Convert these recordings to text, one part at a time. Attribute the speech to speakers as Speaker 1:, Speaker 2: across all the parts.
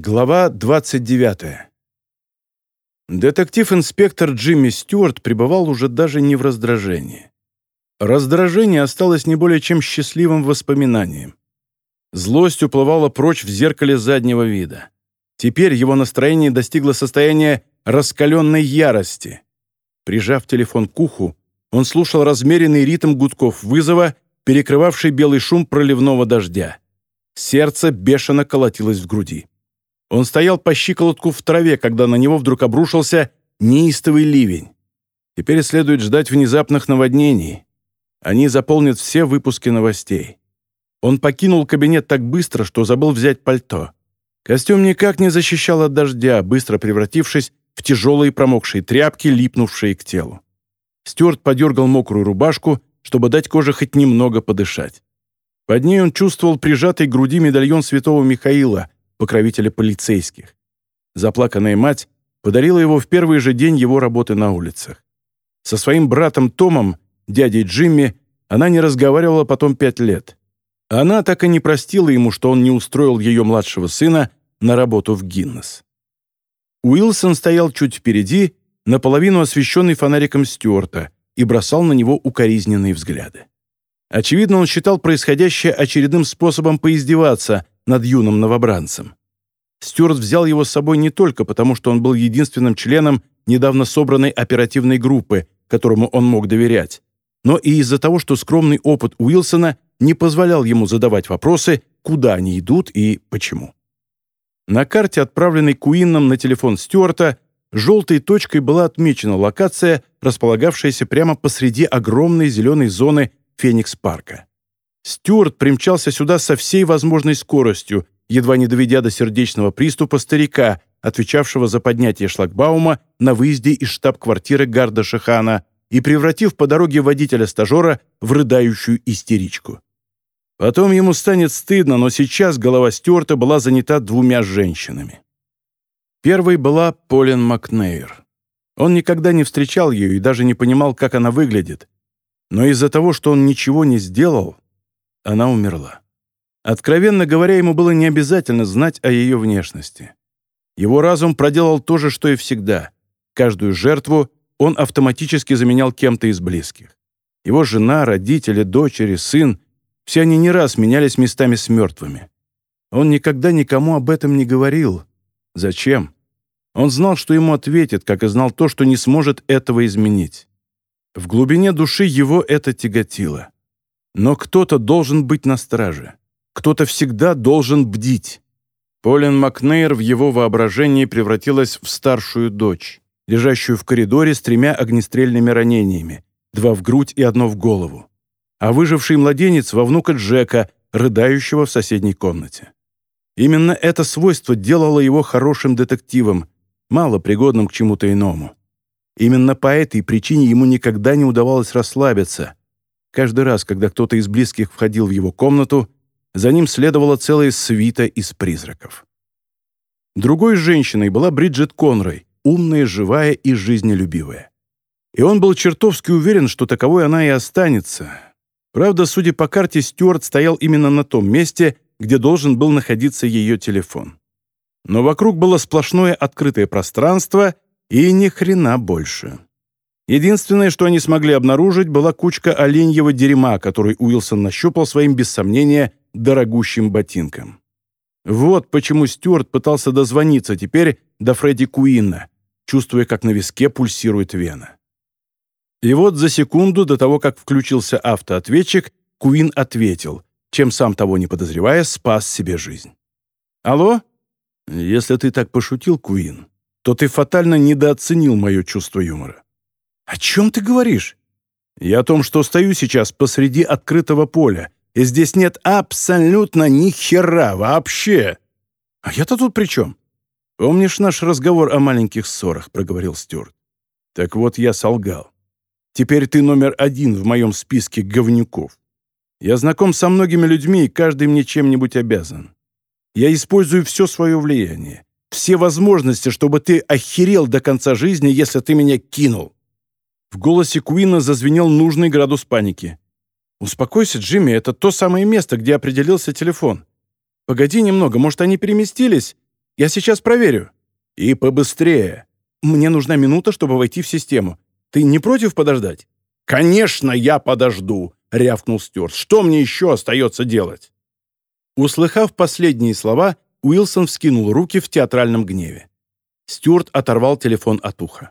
Speaker 1: Глава 29. Детектив-инспектор Джимми Стюарт пребывал уже даже не в раздражении. Раздражение осталось не более чем счастливым воспоминанием. Злость уплывала прочь в зеркале заднего вида. Теперь его настроение достигло состояния раскаленной ярости. Прижав телефон к уху, он слушал размеренный ритм гудков вызова, перекрывавший белый шум проливного дождя. Сердце бешено колотилось в груди. Он стоял по щиколотку в траве, когда на него вдруг обрушился неистовый ливень. Теперь следует ждать внезапных наводнений. Они заполнят все выпуски новостей. Он покинул кабинет так быстро, что забыл взять пальто. Костюм никак не защищал от дождя, быстро превратившись в тяжелые промокшие тряпки, липнувшие к телу. Стюарт подергал мокрую рубашку, чтобы дать коже хоть немного подышать. Под ней он чувствовал прижатый к груди медальон святого Михаила, покровителя полицейских. Заплаканная мать подарила его в первый же день его работы на улицах. Со своим братом Томом, дядей Джимми, она не разговаривала потом пять лет. Она так и не простила ему, что он не устроил ее младшего сына на работу в Гиннес. Уилсон стоял чуть впереди, наполовину освещенный фонариком Стюарта, и бросал на него укоризненные взгляды. Очевидно, он считал происходящее очередным способом поиздеваться над юным новобранцем. Стюарт взял его с собой не только потому, что он был единственным членом недавно собранной оперативной группы, которому он мог доверять, но и из-за того, что скромный опыт Уилсона не позволял ему задавать вопросы, куда они идут и почему. На карте, отправленной Куинном на телефон Стюарта, желтой точкой была отмечена локация, располагавшаяся прямо посреди огромной зеленой зоны Феникс-парка. Стюарт примчался сюда со всей возможной скоростью, едва не доведя до сердечного приступа старика, отвечавшего за поднятие шлагбаума на выезде из штаб-квартиры Гарда Шихана и превратив по дороге водителя-стажера в рыдающую истеричку. Потом ему станет стыдно, но сейчас голова Стюарта была занята двумя женщинами. Первой была Полин Макнейр. Он никогда не встречал ее и даже не понимал, как она выглядит. Но из-за того, что он ничего не сделал, она умерла. Откровенно говоря, ему было не обязательно знать о ее внешности. Его разум проделал то же, что и всегда. Каждую жертву он автоматически заменял кем-то из близких. Его жена, родители, дочери, сын — все они не раз менялись местами с мертвыми. Он никогда никому об этом не говорил. Зачем? Он знал, что ему ответят, как и знал то, что не сможет этого изменить. В глубине души его это тяготило. Но кто-то должен быть на страже. Кто-то всегда должен бдить. Полин Макнейр в его воображении превратилась в старшую дочь, лежащую в коридоре с тремя огнестрельными ранениями, два в грудь и одно в голову. А выживший младенец во внука Джека, рыдающего в соседней комнате. Именно это свойство делало его хорошим детективом, мало пригодным к чему-то иному. Именно по этой причине ему никогда не удавалось расслабиться, Каждый раз, когда кто-то из близких входил в его комнату, за ним следовала целая свита из призраков. Другой женщиной была Бриджит Конрой, умная, живая и жизнелюбивая. И он был чертовски уверен, что таковой она и останется. Правда, судя по карте, Стюарт стоял именно на том месте, где должен был находиться ее телефон. Но вокруг было сплошное открытое пространство и ни хрена больше. Единственное, что они смогли обнаружить, была кучка оленьего дерьма, который Уилсон нащупал своим, без сомнения, дорогущим ботинком. Вот почему Стюарт пытался дозвониться теперь до Фредди Куинна, чувствуя, как на виске пульсирует вена. И вот за секунду до того, как включился автоответчик, Куин ответил, чем сам того не подозревая, спас себе жизнь. «Алло? Если ты так пошутил, Куин, то ты фатально недооценил мое чувство юмора. «О чем ты говоришь?» «Я о том, что стою сейчас посреди открытого поля, и здесь нет абсолютно ни хера вообще. А я-то тут при чем?» «Помнишь наш разговор о маленьких ссорах?» — проговорил Стюарт. «Так вот, я солгал. Теперь ты номер один в моем списке говнюков. Я знаком со многими людьми, и каждый мне чем-нибудь обязан. Я использую все свое влияние, все возможности, чтобы ты охерел до конца жизни, если ты меня кинул. В голосе Куина зазвенел нужный градус паники. «Успокойся, Джимми, это то самое место, где определился телефон. Погоди немного, может, они переместились? Я сейчас проверю». «И побыстрее. Мне нужна минута, чтобы войти в систему. Ты не против подождать?»
Speaker 2: «Конечно, я подожду», — рявкнул Стюарт. «Что мне еще остается делать?»
Speaker 1: Услыхав последние слова, Уилсон вскинул руки в театральном гневе. Стюарт оторвал телефон от уха.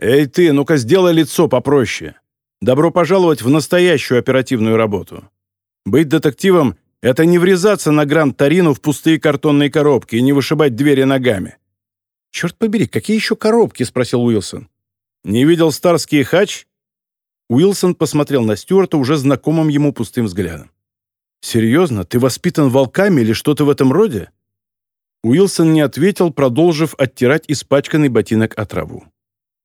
Speaker 2: «Эй ты, ну-ка сделай лицо попроще. Добро пожаловать в настоящую оперативную работу. Быть детективом — это не врезаться на Гранд-Тарину в пустые картонные коробки и не вышибать двери ногами».
Speaker 1: «Черт побери, какие еще коробки?» — спросил Уилсон.
Speaker 2: «Не видел Старский хач?»
Speaker 1: Уилсон посмотрел на Стюарта уже знакомым ему пустым взглядом. «Серьезно? Ты воспитан волками или что-то в этом роде?» Уилсон не ответил, продолжив оттирать испачканный ботинок от траву.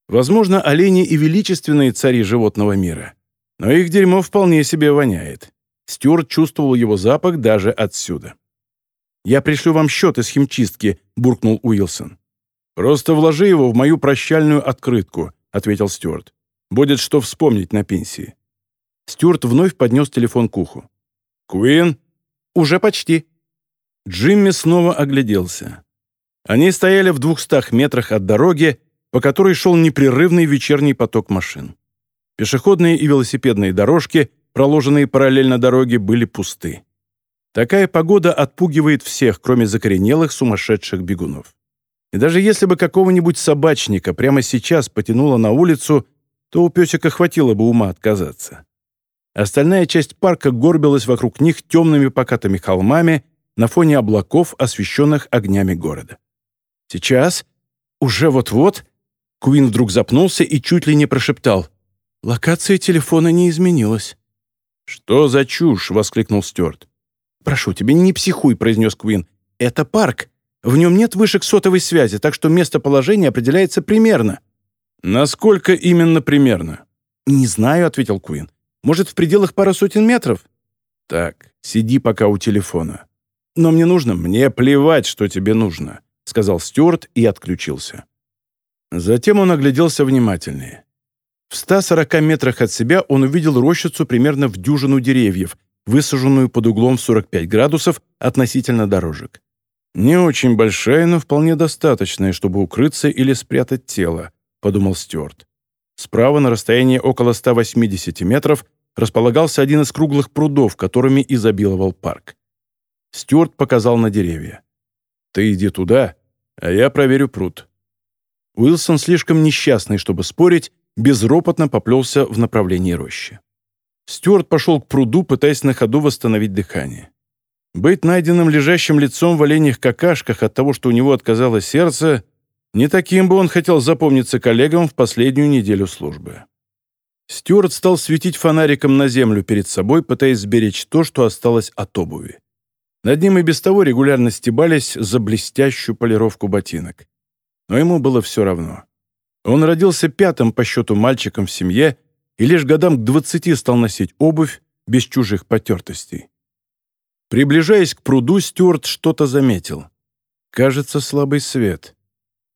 Speaker 1: Возможно, олени и величественные цари животного мира, но их дерьмо вполне себе воняет. Стюарт чувствовал его запах даже отсюда. «Я пришлю вам счет из химчистки», — буркнул Уилсон.
Speaker 2: «Просто вложи его в мою прощальную открытку», — ответил Стюарт. «Будет что вспомнить на пенсии».
Speaker 1: Стюарт вновь поднес телефон к уху.
Speaker 2: «Куин?»
Speaker 1: «Уже почти».
Speaker 2: Джимми снова огляделся. Они стояли в двухстах метрах от дороги, по которой шел непрерывный вечерний поток машин. Пешеходные и велосипедные дорожки, проложенные параллельно дороге, были пусты. Такая погода отпугивает всех, кроме закоренелых сумасшедших бегунов. И даже если бы какого-нибудь собачника прямо сейчас потянуло на улицу, то у песика хватило бы ума отказаться. Остальная часть парка горбилась вокруг них темными покатыми холмами на фоне облаков, освещенных огнями города. Сейчас, уже вот-вот, Куин вдруг запнулся и чуть ли не прошептал. «Локация телефона не изменилась».
Speaker 1: «Что за чушь?» — воскликнул Стюарт.
Speaker 2: «Прошу тебя, не психуй», — произнес Куин. «Это парк. В нем нет вышек сотовой связи, так что местоположение определяется примерно».
Speaker 1: «Насколько именно примерно?»
Speaker 2: «Не знаю», — ответил Куин. «Может, в пределах пары сотен метров?»
Speaker 1: «Так, сиди пока у телефона».
Speaker 2: «Но мне нужно...»
Speaker 1: «Мне плевать, что тебе нужно», — сказал Стюарт и отключился. Затем он огляделся внимательнее. В 140 метрах от себя он увидел рощицу примерно в дюжину деревьев, высаженную под углом в 45 градусов относительно дорожек. «Не очень большая, но вполне достаточная, чтобы укрыться или спрятать тело», — подумал Стюарт. Справа, на расстоянии около 180 метров, располагался один из круглых прудов, которыми изобиловал парк. Стюарт показал на деревья. «Ты иди туда, а я проверю пруд». Уилсон, слишком несчастный, чтобы спорить, безропотно поплелся в направлении рощи. Стюарт пошел к пруду, пытаясь на ходу восстановить дыхание. Быть найденным лежащим лицом в оленях какашках от того, что у него отказалось сердце, не таким бы он хотел запомниться коллегам в последнюю неделю службы. Стюарт стал светить фонариком на землю перед собой, пытаясь сберечь то, что осталось от обуви. Над ним и без того регулярно стебались за блестящую полировку ботинок но ему было все равно. Он родился пятым по счету мальчиком в семье и лишь годам к двадцати стал носить обувь без чужих потертостей. Приближаясь к пруду, Стюарт что-то заметил. Кажется, слабый свет.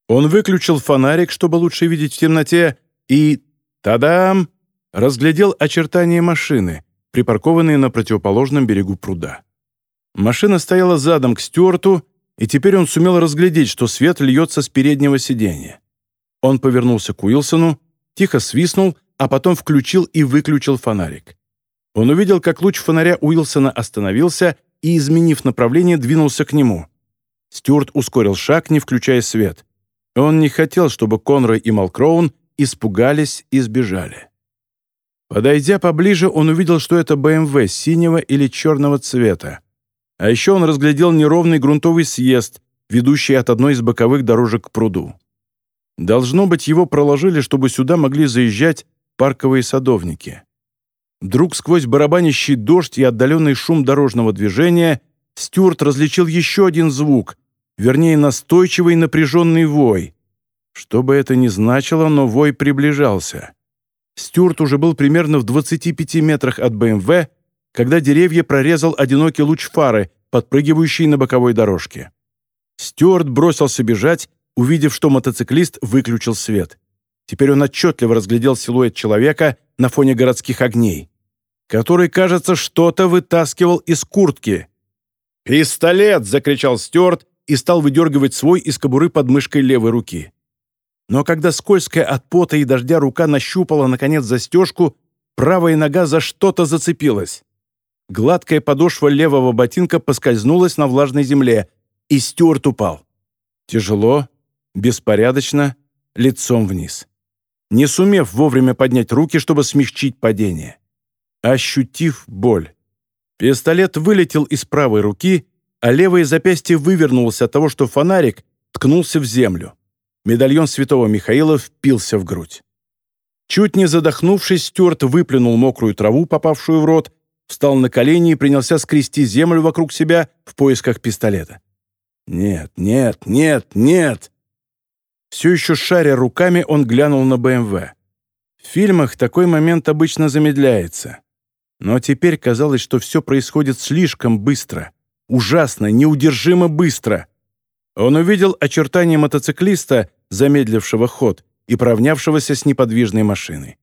Speaker 1: Он выключил фонарик, чтобы лучше видеть в темноте, и... Тадам! Разглядел очертания машины, припаркованные на противоположном берегу пруда. Машина стояла задом к Стюарту, и теперь он сумел разглядеть, что свет льется с переднего сиденья. Он повернулся к Уилсону, тихо свистнул, а потом включил и выключил фонарик. Он увидел, как луч фонаря Уилсона остановился и, изменив направление, двинулся к нему. Стюарт ускорил шаг, не включая свет. Он не хотел, чтобы Конрой и Малкроун испугались и сбежали. Подойдя поближе, он увидел, что это БМВ синего или черного цвета. А еще он разглядел неровный грунтовый съезд, ведущий от одной из боковых дорожек к пруду. Должно быть, его проложили, чтобы сюда могли заезжать парковые садовники. Вдруг сквозь барабанящий дождь и отдаленный шум дорожного движения Стюарт различил еще один звук, вернее, настойчивый напряженный вой. Что бы это ни значило, но вой приближался. Стюарт уже был примерно в 25 метрах от БМВ, когда деревья прорезал одинокий луч фары, подпрыгивающий на боковой дорожке. Стюарт бросился бежать, увидев, что мотоциклист выключил свет. Теперь он отчетливо разглядел силуэт человека на фоне городских огней, который, кажется, что-то вытаскивал из куртки. «Пистолет!» — закричал Стюарт и стал выдергивать свой из кобуры под мышкой левой руки. Но когда скользкая от пота и дождя рука нащупала, наконец, застежку, правая нога за что-то зацепилась. Гладкая подошва левого ботинка поскользнулась на влажной земле, и Стюарт упал. Тяжело, беспорядочно, лицом вниз. Не сумев вовремя поднять руки, чтобы смягчить падение. Ощутив боль. Пистолет вылетел из правой руки, а левое запястье вывернулось от того, что фонарик ткнулся в землю. Медальон святого Михаила впился в грудь. Чуть не задохнувшись, Стюарт выплюнул мокрую траву, попавшую в рот, встал на колени и принялся скрести землю вокруг себя в поисках пистолета. «Нет, нет, нет, нет!» Все еще шаря руками, он глянул на БМВ. В фильмах такой момент обычно замедляется. Но теперь казалось, что все происходит слишком быстро. Ужасно, неудержимо быстро. Он увидел очертания мотоциклиста, замедлившего ход и поравнявшегося с неподвижной машиной.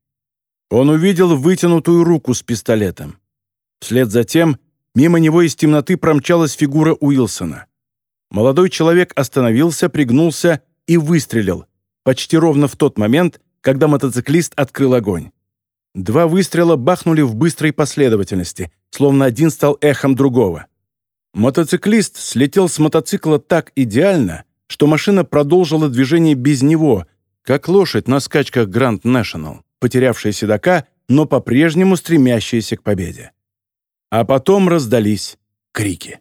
Speaker 1: Он увидел вытянутую руку с пистолетом. Вслед за тем мимо него из темноты промчалась фигура Уилсона. Молодой человек остановился, пригнулся и выстрелил, почти ровно в тот момент, когда мотоциклист открыл огонь. Два выстрела бахнули в быстрой последовательности, словно один стал эхом другого. Мотоциклист слетел с мотоцикла так идеально, что машина продолжила движение без него, как лошадь на скачках Гранд National, потерявшая седока, но по-прежнему стремящаяся к победе. А потом раздались крики.